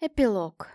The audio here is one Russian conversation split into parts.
Эпилог.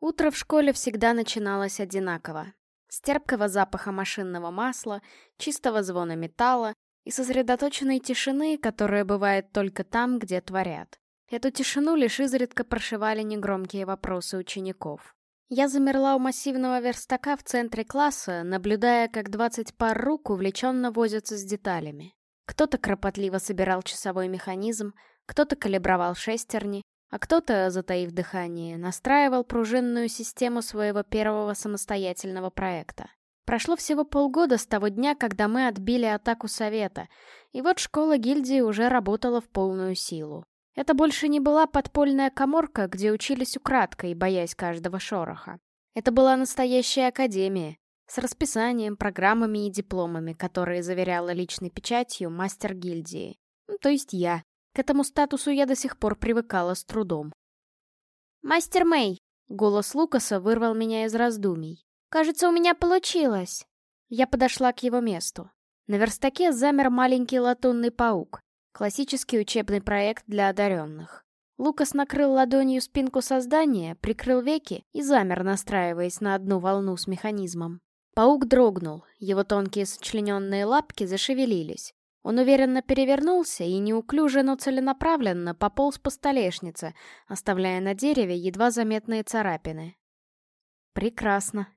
Утро в школе всегда начиналось одинаково. С терпкого запаха машинного масла, чистого звона металла и сосредоточенной тишины, которая бывает только там, где творят. Эту тишину лишь изредка прошивали негромкие вопросы учеников. Я замерла у массивного верстака в центре класса, наблюдая, как 20 пар рук увлеченно возятся с деталями. Кто-то кропотливо собирал часовой механизм, кто-то калибровал шестерни, а кто-то, затаив дыхание, настраивал пружинную систему своего первого самостоятельного проекта. Прошло всего полгода с того дня, когда мы отбили атаку Совета, и вот школа гильдии уже работала в полную силу. Это больше не была подпольная коморка, где учились украдкой, боясь каждого шороха. Это была настоящая академия, с расписанием, программами и дипломами, которые заверяла личной печатью мастер гильдии. Ну, то есть я. К этому статусу я до сих пор привыкала с трудом. «Мастер Мэй!» — голос Лукаса вырвал меня из раздумий. «Кажется, у меня получилось!» Я подошла к его месту. На верстаке замер маленький латунный паук. Классический учебный проект для одаренных. Лукас накрыл ладонью спинку создания, прикрыл веки и замер, настраиваясь на одну волну с механизмом. Паук дрогнул, его тонкие сочлененные лапки зашевелились. Он уверенно перевернулся и неуклюже, но целенаправленно пополз по столешнице, оставляя на дереве едва заметные царапины. «Прекрасно».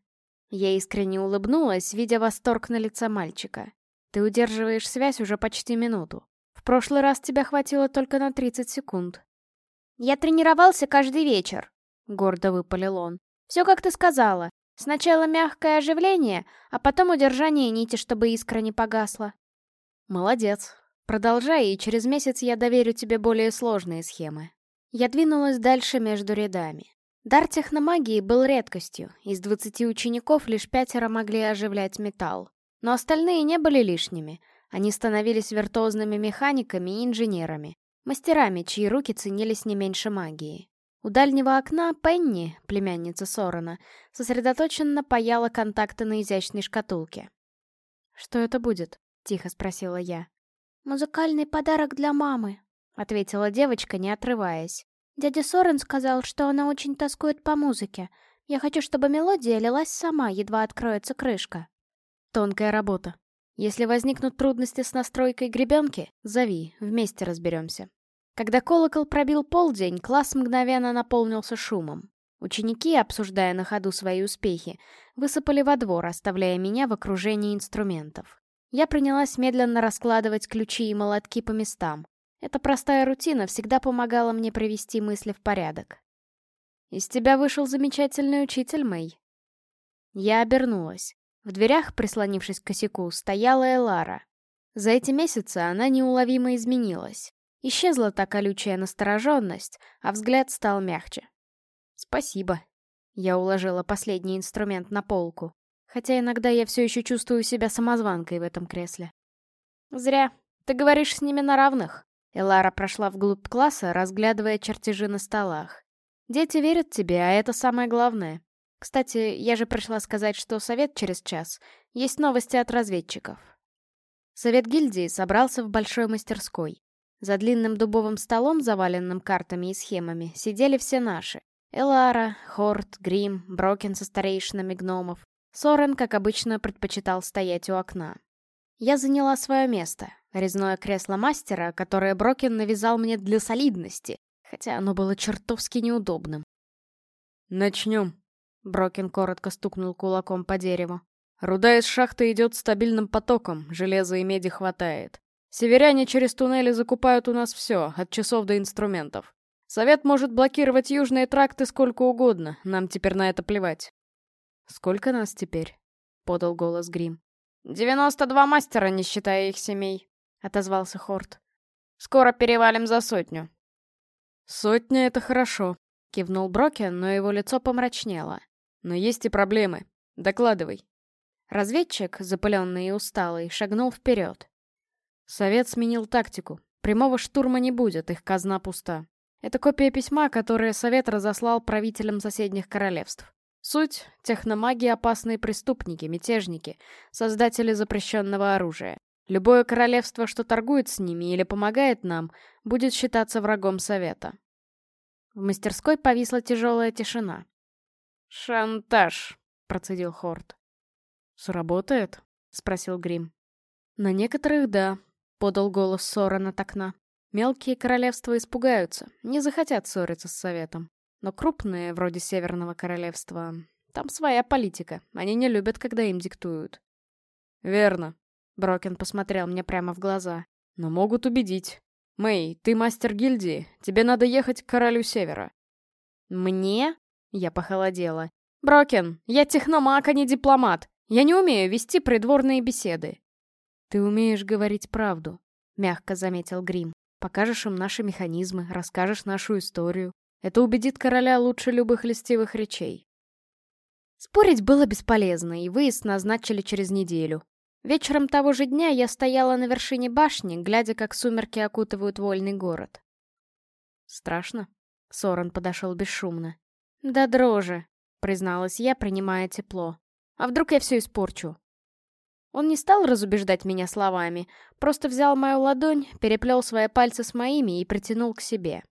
Я искренне улыбнулась, видя восторг на лице мальчика. «Ты удерживаешь связь уже почти минуту. В прошлый раз тебя хватило только на 30 секунд». «Я тренировался каждый вечер», — гордо выпалил он. «Все, как ты сказала. Сначала мягкое оживление, а потом удержание нити, чтобы искра не погасла». Молодец. Продолжай, и через месяц я доверю тебе более сложные схемы. Я двинулась дальше между рядами. Дар техномагии был редкостью, из двадцати учеников лишь пятеро могли оживлять металл. Но остальные не были лишними, они становились виртуозными механиками и инженерами, мастерами, чьи руки ценились не меньше магии. У дальнего окна Пенни, племянница Сорона, сосредоточенно паяла контакты на изящной шкатулке. «Что это будет?» — тихо спросила я. «Музыкальный подарок для мамы», — ответила девочка, не отрываясь. «Дядя Сорен сказал, что она очень тоскует по музыке. Я хочу, чтобы мелодия лилась сама, едва откроется крышка». Тонкая работа. Если возникнут трудности с настройкой гребенки, зови, вместе разберемся. Когда колокол пробил полдень, класс мгновенно наполнился шумом. Ученики, обсуждая на ходу свои успехи, высыпали во двор, оставляя меня в окружении инструментов. Я принялась медленно раскладывать ключи и молотки по местам. Эта простая рутина всегда помогала мне привести мысли в порядок. «Из тебя вышел замечательный учитель, Мэй». Я обернулась. В дверях, прислонившись к косяку, стояла Элара. За эти месяцы она неуловимо изменилась. Исчезла та колючая настороженность, а взгляд стал мягче. «Спасибо». Я уложила последний инструмент на полку. Хотя иногда я все еще чувствую себя самозванкой в этом кресле. Зря. Ты говоришь с ними на равных. Элара прошла вглубь класса, разглядывая чертежи на столах. Дети верят тебе, а это самое главное. Кстати, я же пришла сказать, что совет через час. Есть новости от разведчиков. Совет гильдии собрался в большой мастерской. За длинным дубовым столом, заваленным картами и схемами, сидели все наши. Элара, Хорт, Грим, Брокен со старейшинами гномов, Сорен, как обычно, предпочитал стоять у окна. Я заняла свое место, резное кресло мастера, которое Брокен навязал мне для солидности, хотя оно было чертовски неудобным. «Начнем», — Брокен коротко стукнул кулаком по дереву. «Руда из шахты идет стабильным потоком, железа и меди хватает. Северяне через туннели закупают у нас все, от часов до инструментов. Совет может блокировать южные тракты сколько угодно, нам теперь на это плевать. «Сколько нас теперь?» — подал голос Грим. «Девяносто два мастера, не считая их семей», — отозвался Хорт. «Скоро перевалим за сотню». «Сотня — это хорошо», — кивнул Брокен, но его лицо помрачнело. «Но есть и проблемы. Докладывай». Разведчик, запыленный и усталый, шагнул вперед. Совет сменил тактику. Прямого штурма не будет, их казна пуста. Это копия письма, которое Совет разослал правителям соседних королевств. Суть — техномаги — опасные преступники, мятежники, создатели запрещенного оружия. Любое королевство, что торгует с ними или помогает нам, будет считаться врагом Совета. В мастерской повисла тяжелая тишина. «Шантаж», — процедил Хорт. «Сработает?» — спросил Грим. «На некоторых — да», — подал голос Сорен от окна. «Мелкие королевства испугаются, не захотят ссориться с Советом. Но крупные, вроде Северного Королевства, там своя политика, они не любят, когда им диктуют». «Верно», — Брокен посмотрел мне прямо в глаза. «Но могут убедить. Мэй, ты мастер гильдии, тебе надо ехать к королю Севера». «Мне?» — я похолодела. «Брокен, я техномаг, а не дипломат. Я не умею вести придворные беседы». «Ты умеешь говорить правду», — мягко заметил Грим. «Покажешь им наши механизмы, расскажешь нашу историю. Это убедит короля лучше любых листивых речей». Спорить было бесполезно, и выезд назначили через неделю. Вечером того же дня я стояла на вершине башни, глядя, как сумерки окутывают вольный город. «Страшно?» — Сорен подошел бесшумно. «Да дрожи», — призналась я, принимая тепло. А вдруг я все испорчу? Он не стал разубеждать меня словами, просто взял мою ладонь, переплел свои пальцы с моими и притянул к себе.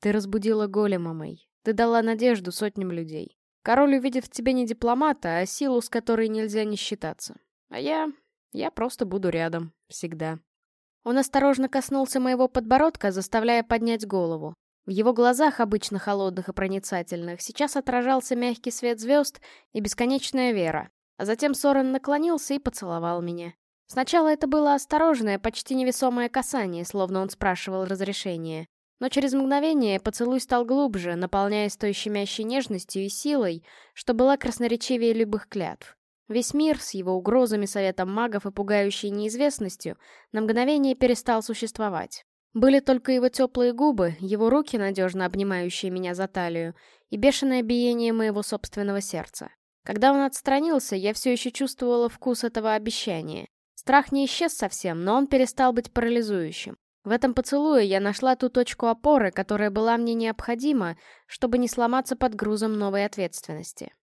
Ты разбудила голема, Мэй. Ты дала надежду сотням людей. Король увидит в тебе не дипломата, а силу, с которой нельзя не считаться. А я... я просто буду рядом. Всегда. Он осторожно коснулся моего подбородка, заставляя поднять голову. В его глазах, обычно холодных и проницательных, сейчас отражался мягкий свет звезд и бесконечная вера. А затем Сорен наклонился и поцеловал меня. Сначала это было осторожное, почти невесомое касание, словно он спрашивал разрешения. Но через мгновение поцелуй стал глубже, наполняясь той щемящей нежностью и силой, что была красноречивее любых клятв. Весь мир с его угрозами, советом магов и пугающей неизвестностью на мгновение перестал существовать. Были только его теплые губы, его руки, надежно обнимающие меня за талию, и бешеное биение моего собственного сердца. Когда он отстранился, я все еще чувствовала вкус этого обещания. Страх не исчез совсем, но он перестал быть парализующим. В этом поцелуе я нашла ту точку опоры, которая была мне необходима, чтобы не сломаться под грузом новой ответственности.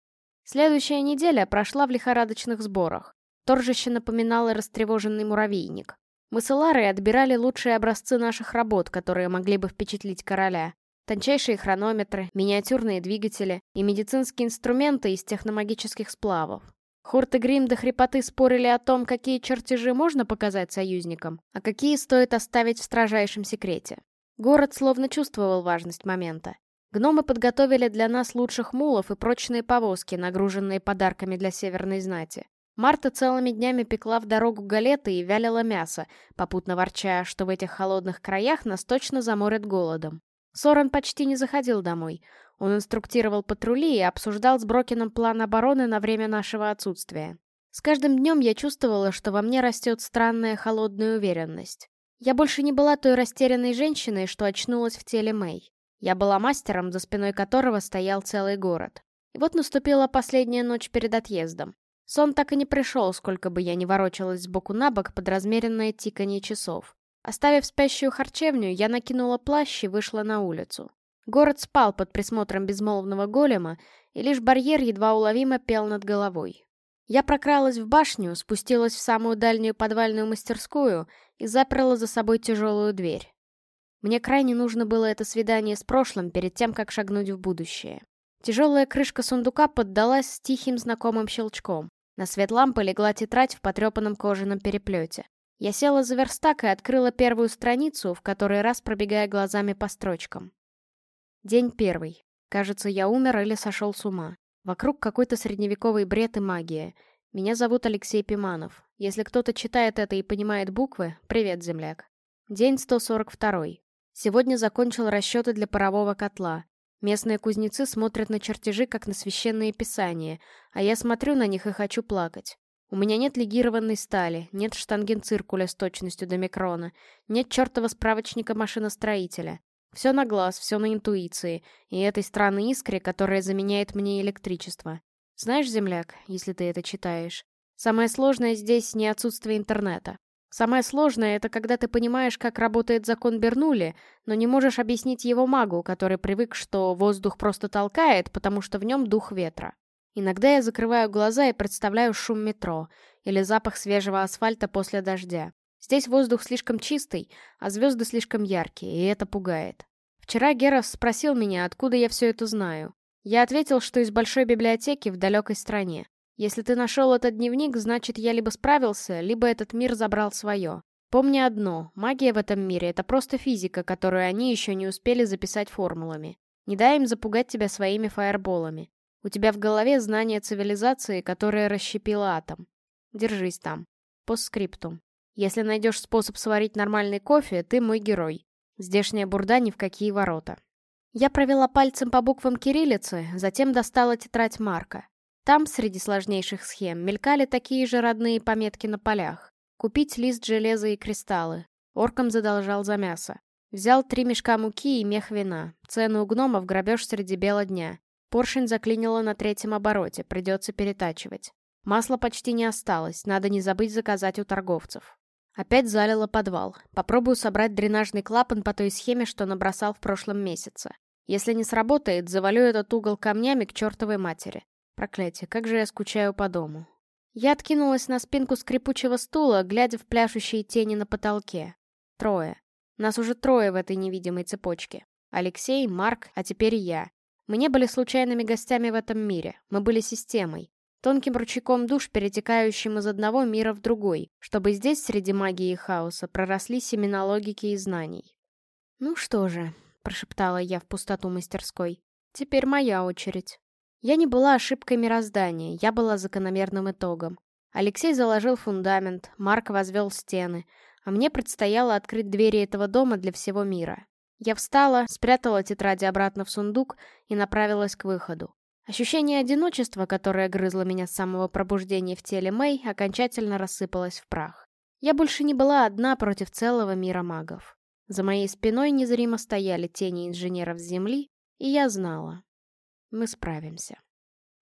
Следующая неделя прошла в лихорадочных сборах. Торжище напоминало растревоженный муравейник. Мы с Эларой отбирали лучшие образцы наших работ, которые могли бы впечатлить короля. Тончайшие хронометры, миниатюрные двигатели и медицинские инструменты из техномагических сплавов. Хорт и Грим до хрипоты спорили о том, какие чертежи можно показать союзникам, а какие стоит оставить в строжайшем секрете. Город словно чувствовал важность момента. Гномы подготовили для нас лучших мулов и прочные повозки, нагруженные подарками для северной знати. Марта целыми днями пекла в дорогу галеты и вялила мясо, попутно ворча, что в этих холодных краях нас точно заморят голодом. Сорен почти не заходил домой. Он инструктировал патрули и обсуждал с Брокином план обороны на время нашего отсутствия. С каждым днем я чувствовала, что во мне растет странная холодная уверенность. Я больше не была той растерянной женщиной, что очнулась в теле Мэй. Я была мастером, за спиной которого стоял целый город. И вот наступила последняя ночь перед отъездом. Сон так и не пришел, сколько бы я ни ворочалась сбоку на бок под размеренное тиканье часов. Оставив спящую харчевню, я накинула плащ и вышла на улицу. Город спал под присмотром безмолвного голема, и лишь барьер едва уловимо пел над головой. Я прокралась в башню, спустилась в самую дальнюю подвальную мастерскую и заперла за собой тяжелую дверь. Мне крайне нужно было это свидание с прошлым перед тем, как шагнуть в будущее. Тяжелая крышка сундука поддалась с тихим знакомым щелчком. На свет лампы легла тетрадь в потрепанном кожаном переплете. Я села за верстак и открыла первую страницу, в которой раз пробегая глазами по строчкам. День первый. Кажется, я умер или сошел с ума. Вокруг какой-то средневековый бред и магия. Меня зовут Алексей Пиманов. Если кто-то читает это и понимает буквы, привет, земляк. День 142. Сегодня закончил расчеты для парового котла. Местные кузнецы смотрят на чертежи, как на священные писания, а я смотрю на них и хочу плакать. У меня нет легированной стали, нет штангенциркуля с точностью до микрона, нет чертова справочника машиностроителя. Все на глаз, все на интуиции, и этой странной искре, которая заменяет мне электричество. Знаешь, земляк, если ты это читаешь, самое сложное здесь не отсутствие интернета. Самое сложное — это когда ты понимаешь, как работает закон Бернули, но не можешь объяснить его магу, который привык, что воздух просто толкает, потому что в нем дух ветра. Иногда я закрываю глаза и представляю шум метро или запах свежего асфальта после дождя. Здесь воздух слишком чистый, а звезды слишком яркие, и это пугает. Вчера Герас спросил меня, откуда я все это знаю. Я ответил, что из большой библиотеки в далекой стране. Если ты нашел этот дневник, значит, я либо справился, либо этот мир забрал свое. Помни одно, магия в этом мире — это просто физика, которую они еще не успели записать формулами. Не дай им запугать тебя своими фаерболами. У тебя в голове знание цивилизации, которая расщепила атом. Держись там. Постскриптум. Если найдешь способ сварить нормальный кофе, ты мой герой. Здешняя бурда ни в какие ворота. Я провела пальцем по буквам кириллицы, затем достала тетрадь Марка. Там, среди сложнейших схем, мелькали такие же родные пометки на полях. Купить лист железа и кристаллы. Орком задолжал за мясо. Взял три мешка муки и мех вина. Цену у гномов грабеж среди бела дня. Поршень заклинило на третьем обороте, придется перетачивать. Масла почти не осталось, надо не забыть заказать у торговцев. Опять залило подвал. Попробую собрать дренажный клапан по той схеме, что набросал в прошлом месяце. Если не сработает, завалю этот угол камнями к чертовой матери. Проклятие, как же я скучаю по дому. Я откинулась на спинку скрипучего стула, глядя в пляшущие тени на потолке. Трое. Нас уже трое в этой невидимой цепочке. Алексей, Марк, а теперь я. Мы не были случайными гостями в этом мире. Мы были системой. Тонким ручейком душ, перетекающим из одного мира в другой, чтобы здесь, среди магии и хаоса, проросли семена логики и знаний. «Ну что же», — прошептала я в пустоту мастерской, — «теперь моя очередь». Я не была ошибкой мироздания, я была закономерным итогом. Алексей заложил фундамент, Марк возвел стены, а мне предстояло открыть двери этого дома для всего мира. Я встала, спрятала тетради обратно в сундук и направилась к выходу. Ощущение одиночества, которое грызло меня с самого пробуждения в теле Мэй, окончательно рассыпалось в прах. Я больше не была одна против целого мира магов. За моей спиной незримо стояли тени инженеров Земли, и я знала. Мы справимся.